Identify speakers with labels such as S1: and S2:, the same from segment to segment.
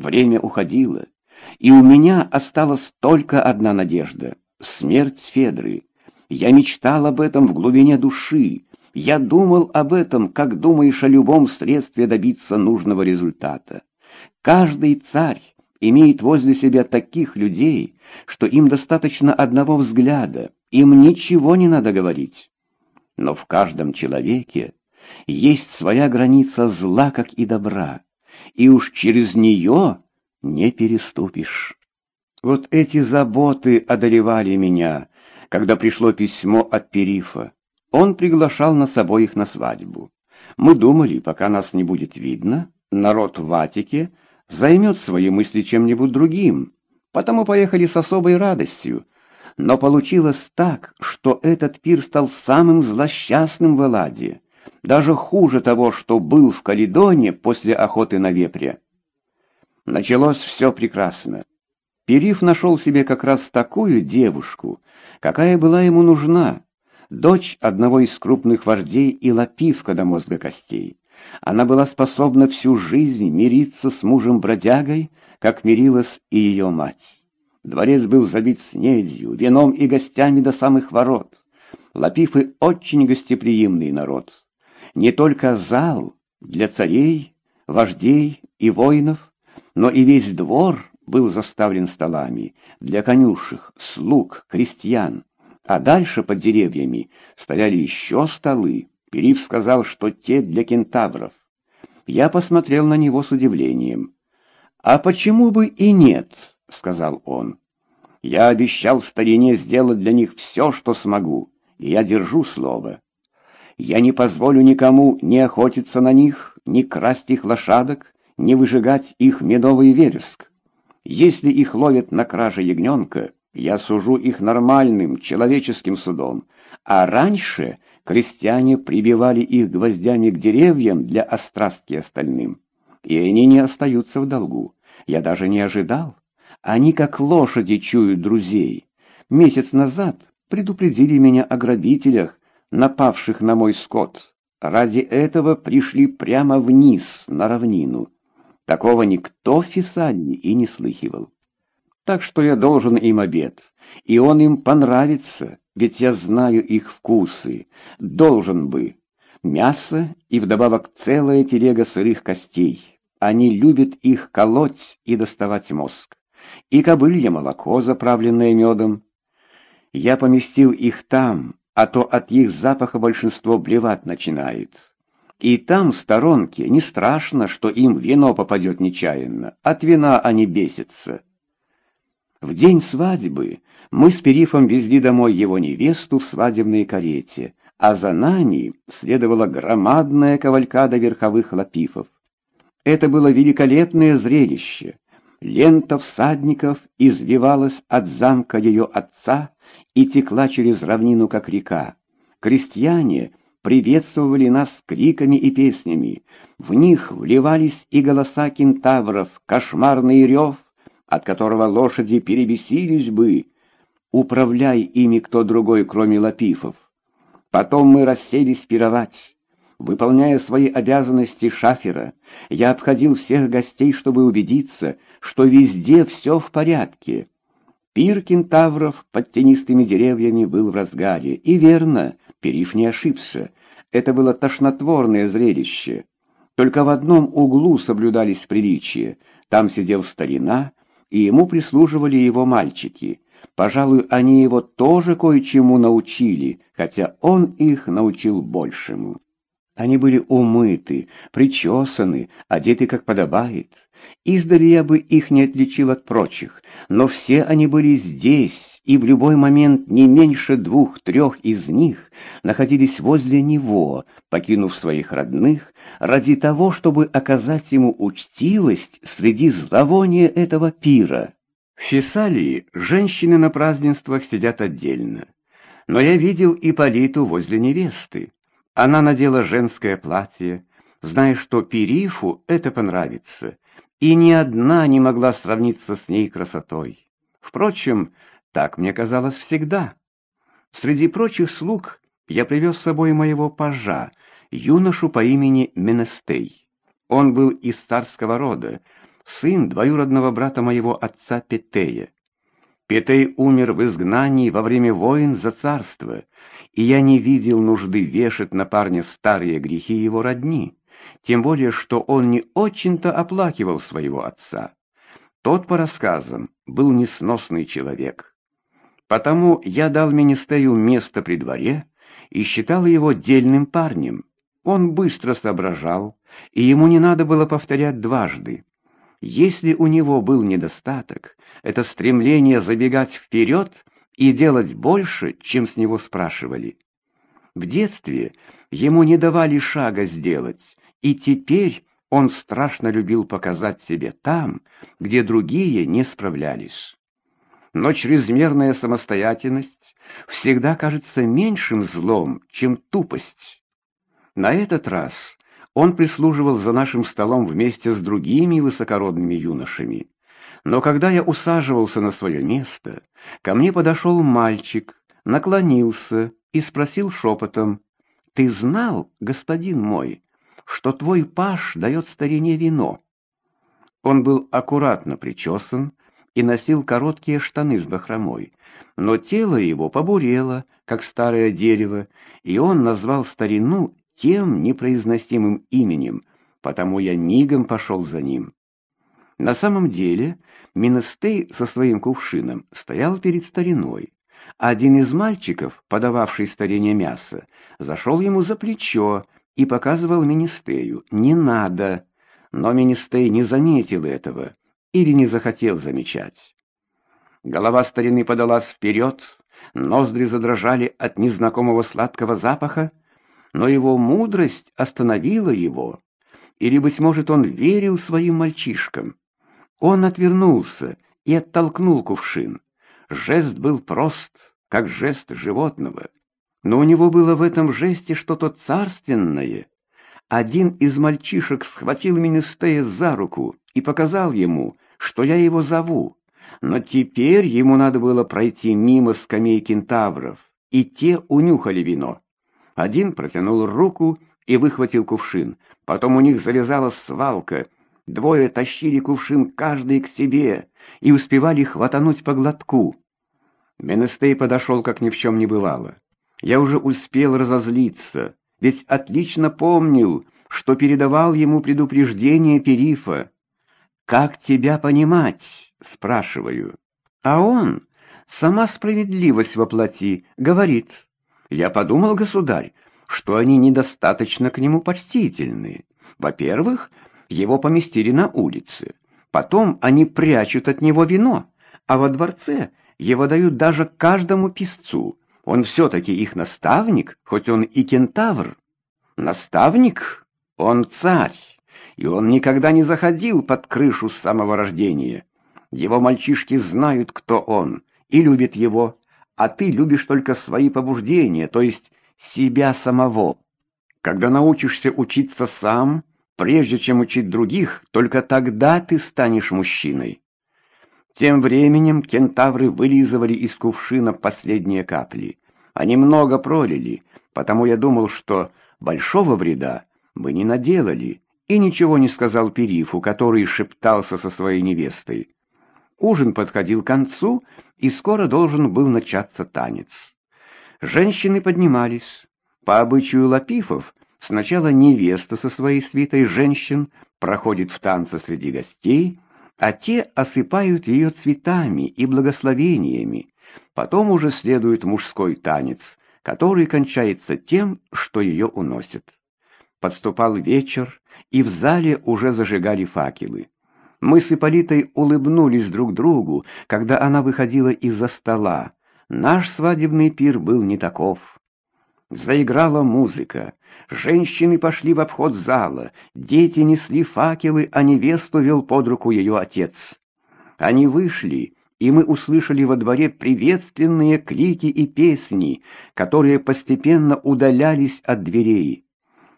S1: Время уходило, и у меня осталась только одна надежда — смерть Федры. Я мечтал об этом в глубине души, я думал об этом, как думаешь о любом средстве добиться нужного результата. Каждый царь имеет возле себя таких людей, что им достаточно одного взгляда, им ничего не надо говорить. Но в каждом человеке есть своя граница зла, как и добра, и уж через нее не переступишь. Вот эти заботы одолевали меня, когда пришло письмо от Перифа. Он приглашал нас обоих на свадьбу. Мы думали, пока нас не будет видно, народ в Ватике займет свои мысли чем-нибудь другим, потому поехали с особой радостью. Но получилось так, что этот пир стал самым злосчастным в Эладе, даже хуже того, что был в Каледоне после охоты на вепря. Началось все прекрасно. Периф нашел себе как раз такую девушку, какая была ему нужна, дочь одного из крупных вождей и лапивка до мозга костей. Она была способна всю жизнь мириться с мужем-бродягой, как мирилась и ее мать. Дворец был забит снедью, вином и гостями до самых ворот. Лапифы очень гостеприимный народ. Не только зал для царей, вождей и воинов, но и весь двор был заставлен столами для конюшек, слуг, крестьян, а дальше под деревьями стояли еще столы. Перив сказал, что те для кентавров. Я посмотрел на него с удивлением. «А почему бы и нет?» — сказал он. «Я обещал старине сделать для них все, что смогу, и я держу слово. Я не позволю никому ни охотиться на них, ни красть их лошадок, ни выжигать их медовый вереск. Если их ловят на краже ягненка, я сужу их нормальным, человеческим судом, а раньше крестьяне прибивали их гвоздями к деревьям для острастки остальным. И они не остаются в долгу. Я даже не ожидал. Они как лошади чуют друзей. Месяц назад предупредили меня о грабителях, напавших на мой скот. Ради этого пришли прямо вниз, на равнину. Такого никто в Фессалии и не слыхивал так что я должен им обед, и он им понравится, ведь я знаю их вкусы, должен бы. Мясо и вдобавок целая телега сырых костей. Они любят их колоть и доставать мозг. И кобылье молоко, заправленное медом. Я поместил их там, а то от их запаха большинство блевать начинает. И там, в сторонке, не страшно, что им вино попадет нечаянно. От вина они бесятся. В день свадьбы мы с Перифом везли домой его невесту в свадебной карете, а за нами следовала громадная кавалькада верховых лапифов. Это было великолепное зрелище. Лента всадников извивалась от замка ее отца и текла через равнину, как река. Крестьяне приветствовали нас криками и песнями. В них вливались и голоса кентавров, кошмарный рев — от которого лошади перебесились бы, управляй ими кто другой, кроме лапифов. Потом мы расселись пировать. Выполняя свои обязанности шафера, я обходил всех гостей, чтобы убедиться, что везде все в порядке. Пир кентавров под тенистыми деревьями был в разгаре, и верно, Периф не ошибся. Это было тошнотворное зрелище. Только в одном углу соблюдались приличия. Там сидел старина, и ему прислуживали его мальчики. Пожалуй, они его тоже кое-чему научили, хотя он их научил большему. Они были умыты, причесаны, одеты как подобает. Издали я бы их не отличил от прочих, но все они были здесь, и в любой момент не меньше двух-трех из них находились возле него, покинув своих родных, ради того, чтобы оказать ему учтивость среди зловония этого пира. В Фессалии женщины на празднествах сидят отдельно, но я видел Ипполиту возле невесты. Она надела женское платье, зная, что Перифу это понравится, и ни одна не могла сравниться с ней красотой. Впрочем, так мне казалось всегда. Среди прочих слуг я привез с собой моего пажа, юношу по имени Менестей. Он был из царского рода, сын двоюродного брата моего отца Петея. Петей умер в изгнании во время войн за царство, и я не видел нужды вешать на парня старые грехи его родни, тем более что он не очень-то оплакивал своего отца. Тот, по рассказам, был несносный человек. Потому я дал Министею место при дворе и считал его дельным парнем. Он быстро соображал, и ему не надо было повторять дважды. Если у него был недостаток, это стремление забегать вперед и делать больше, чем с него спрашивали. В детстве ему не давали шага сделать, и теперь он страшно любил показать себе там, где другие не справлялись. Но чрезмерная самостоятельность всегда кажется меньшим злом, чем тупость. На этот раз он прислуживал за нашим столом вместе с другими высокородными юношами. Но когда я усаживался на свое место, ко мне подошел мальчик, наклонился и спросил шепотом, «Ты знал, господин мой, что твой паш дает старине вино?» Он был аккуратно причесан и носил короткие штаны с бахромой, но тело его побурело, как старое дерево, и он назвал старину тем непроизносимым именем, потому я мигом пошел за ним. На самом деле Минестей со своим кувшином стоял перед стариной. Один из мальчиков, подававший старине мясо, зашел ему за плечо и показывал Министею «не надо», но Министей не заметил этого или не захотел замечать. Голова старины подалась вперед, ноздри задрожали от незнакомого сладкого запаха, но его мудрость остановила его, или, быть может, он верил своим мальчишкам. Он отвернулся и оттолкнул кувшин. Жест был прост, как жест животного, но у него было в этом жесте что-то царственное. Один из мальчишек схватил Министея за руку и показал ему, что я его зову, но теперь ему надо было пройти мимо скамей кентавров, и те унюхали вино. Один протянул руку и выхватил кувшин. Потом у них завязалась свалка. Двое тащили кувшин каждый к себе и успевали хватануть по глотку. Менестей подошел, как ни в чем не бывало. Я уже успел разозлиться, ведь отлично помнил, что передавал ему предупреждение Перифа. «Как тебя понимать?» — спрашиваю. А он, сама справедливость воплоти, говорит — я подумал, государь, что они недостаточно к нему почтительны. Во-первых, его поместили на улице. Потом они прячут от него вино, а во дворце его дают даже каждому писцу. Он все-таки их наставник, хоть он и кентавр. Наставник? Он царь, и он никогда не заходил под крышу с самого рождения. Его мальчишки знают, кто он, и любят его а ты любишь только свои побуждения, то есть себя самого. Когда научишься учиться сам, прежде чем учить других, только тогда ты станешь мужчиной. Тем временем кентавры вылизывали из кувшина последние капли. Они много пролили, потому я думал, что большого вреда мы не наделали, и ничего не сказал Перифу, который шептался со своей невестой. Ужин подходил к концу, и скоро должен был начаться танец. Женщины поднимались. По обычаю лапифов, сначала невеста со своей свитой женщин проходит в танце среди гостей, а те осыпают ее цветами и благословениями. Потом уже следует мужской танец, который кончается тем, что ее уносят. Подступал вечер, и в зале уже зажигали факелы. Мы с Ипполитой улыбнулись друг другу, когда она выходила из-за стола. Наш свадебный пир был не таков. Заиграла музыка. Женщины пошли в обход зала, дети несли факелы, а невесту вел под руку ее отец. Они вышли, и мы услышали во дворе приветственные крики и песни, которые постепенно удалялись от дверей.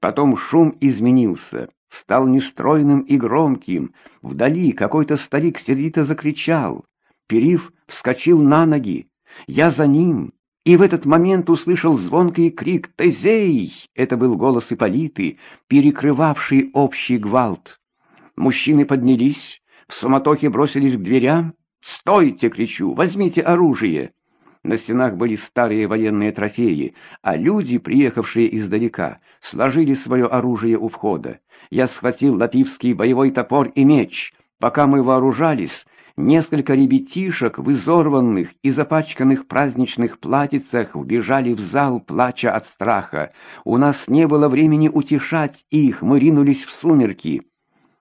S1: Потом шум изменился стал нестройным и громким. Вдали какой-то старик сердито закричал. Перив вскочил на ноги. Я за ним. И в этот момент услышал звонкий крик «Тезей!» Это был голос Ипполиты, перекрывавший общий гвалт. Мужчины поднялись, в суматохе бросились к дверям. «Стойте!» — кричу. «Возьмите оружие!» На стенах были старые военные трофеи, а люди, приехавшие издалека, сложили свое оружие у входа. Я схватил лативский боевой топор и меч. Пока мы вооружались, несколько ребятишек в изорванных и запачканных праздничных платьицах вбежали в зал, плача от страха. У нас не было времени утешать их, мы ринулись в сумерки.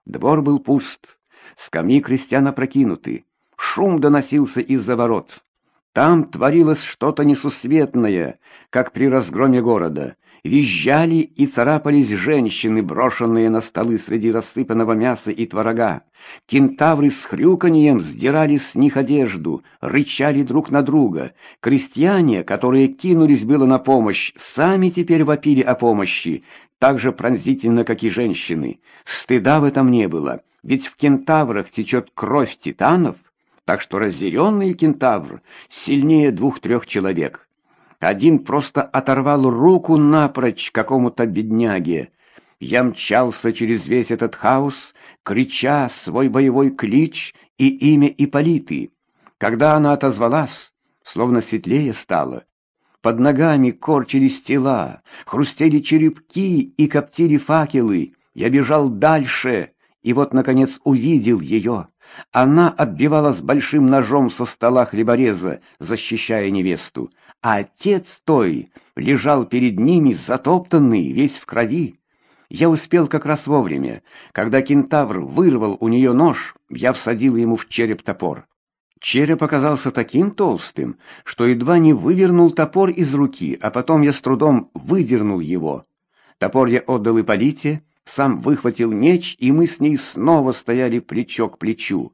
S1: Двор был пуст, скамьи крестьян опрокинуты. Шум доносился из-за ворот. Там творилось что-то несусветное, как при разгроме города. Визжали и царапались женщины, брошенные на столы среди рассыпанного мяса и творога. Кентавры с хрюканьем сдирали с них одежду, рычали друг на друга. Крестьяне, которые кинулись было на помощь, сами теперь вопили о помощи, так же пронзительно, как и женщины. Стыда в этом не было, ведь в кентаврах течет кровь титанов, так что разъяренный кентавр сильнее двух-трех человек. Один просто оторвал руку напрочь какому-то бедняге. Я мчался через весь этот хаос, крича свой боевой клич и имя Иполиты. Когда она отозвалась, словно светлее стало, под ногами корчились тела, хрустели черепки и коптили факелы. Я бежал дальше, и вот, наконец, увидел ее. Она отбивалась большим ножом со стола хлебореза, защищая невесту, а отец той лежал перед ними затоптанный, весь в крови. Я успел как раз вовремя. Когда кентавр вырвал у нее нож, я всадил ему в череп топор. Череп оказался таким толстым, что едва не вывернул топор из руки, а потом я с трудом выдернул его. Топор я отдал Ипполите, сам выхватил меч, и мы с ней снова стояли плечо к плечу.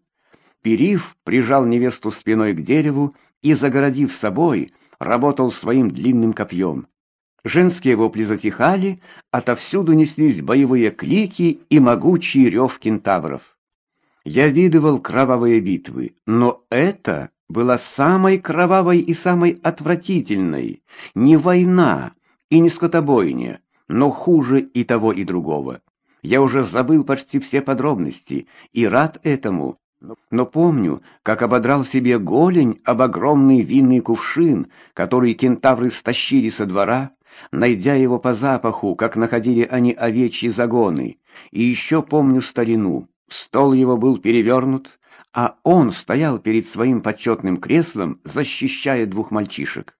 S1: Перив прижал невесту спиной к дереву и, загородив собой, работал своим длинным копьем. Женские вопли затихали, отовсюду неслись боевые клики и могучий рев кентавров. Я видывал кровавые битвы, но это была самой кровавой и самой отвратительной. Не война и не скотобойня, но хуже и того, и другого. Я уже забыл почти все подробности и рад этому, но помню, как ободрал себе голень об огромный винный кувшин, который кентавры стащили со двора, найдя его по запаху, как находили они овечьи загоны. И еще помню старину. Стол его был перевернут, а он стоял перед своим почетным креслом, защищая двух мальчишек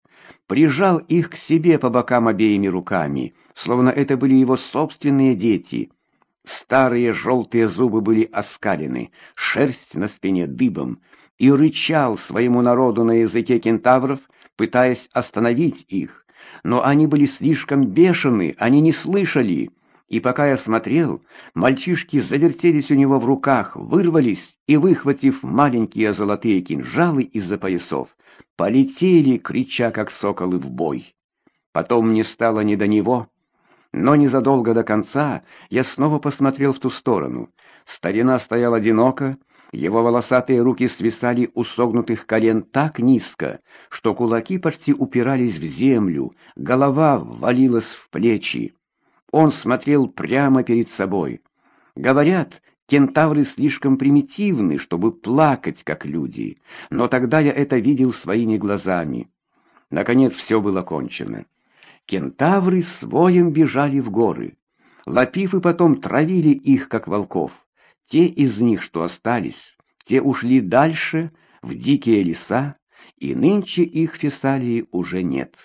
S1: прижал их к себе по бокам обеими руками, словно это были его собственные дети. Старые желтые зубы были оскалены, шерсть на спине дыбом, и рычал своему народу на языке кентавров, пытаясь остановить их. Но они были слишком бешены, они не слышали, и пока я смотрел, мальчишки завертелись у него в руках, вырвались и, выхватив маленькие золотые кинжалы из-за поясов, полетели, крича, как соколы, в бой. Потом мне стало не до него, но незадолго до конца я снова посмотрел в ту сторону. Старина стоял одиноко, его волосатые руки свисали у согнутых колен так низко, что кулаки почти упирались в землю, голова ввалилась в плечи. Он смотрел прямо перед собой. Говорят, Кентавры слишком примитивны, чтобы плакать, как люди, но тогда я это видел своими глазами. Наконец все было кончено. Кентавры с воем бежали в горы. Лапифы потом травили их, как волков. Те из них, что остались, те ушли дальше, в дикие леса, и нынче их в Фессалии уже нет.